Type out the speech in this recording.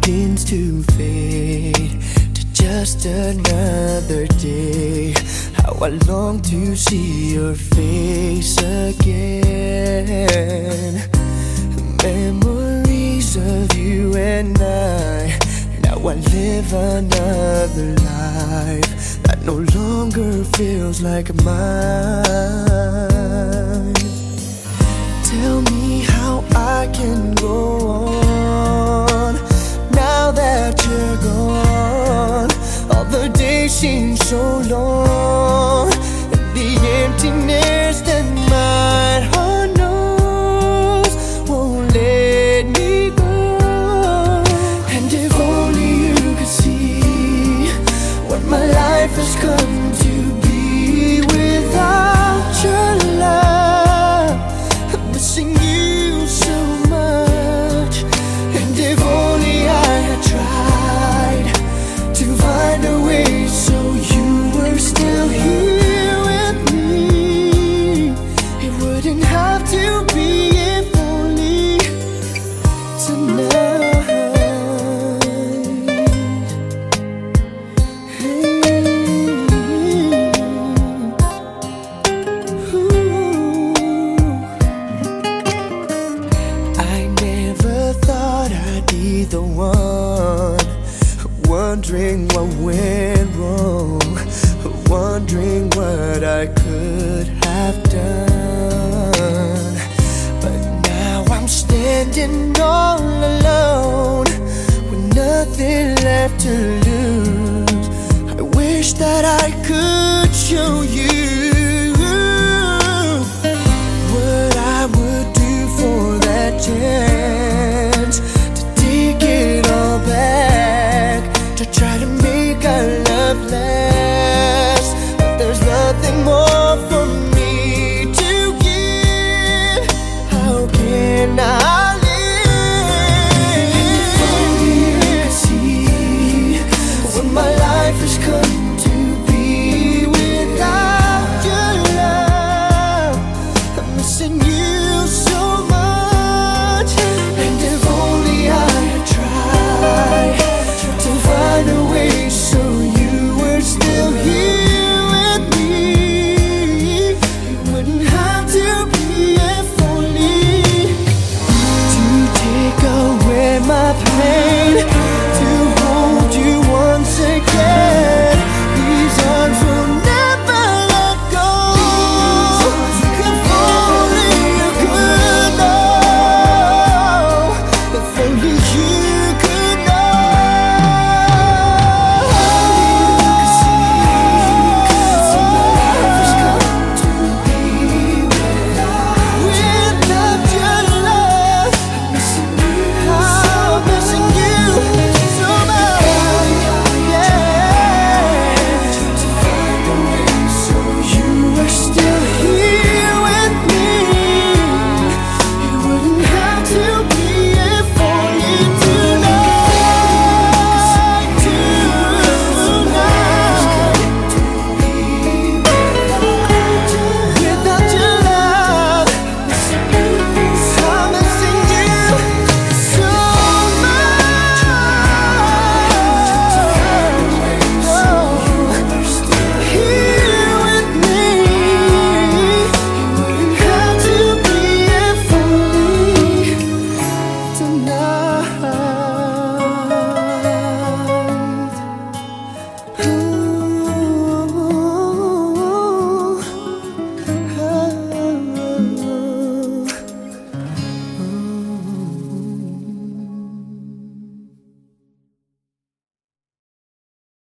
Begins to fade to just another day, how I long to see your face again. Memories of you and I. Now I live another life that no longer feels like mine. Tell me how I can go on days seem so long, the one wondering what went wrong, wondering what I could have done. But now I'm standing all alone with nothing left to lose. I wish that I could show you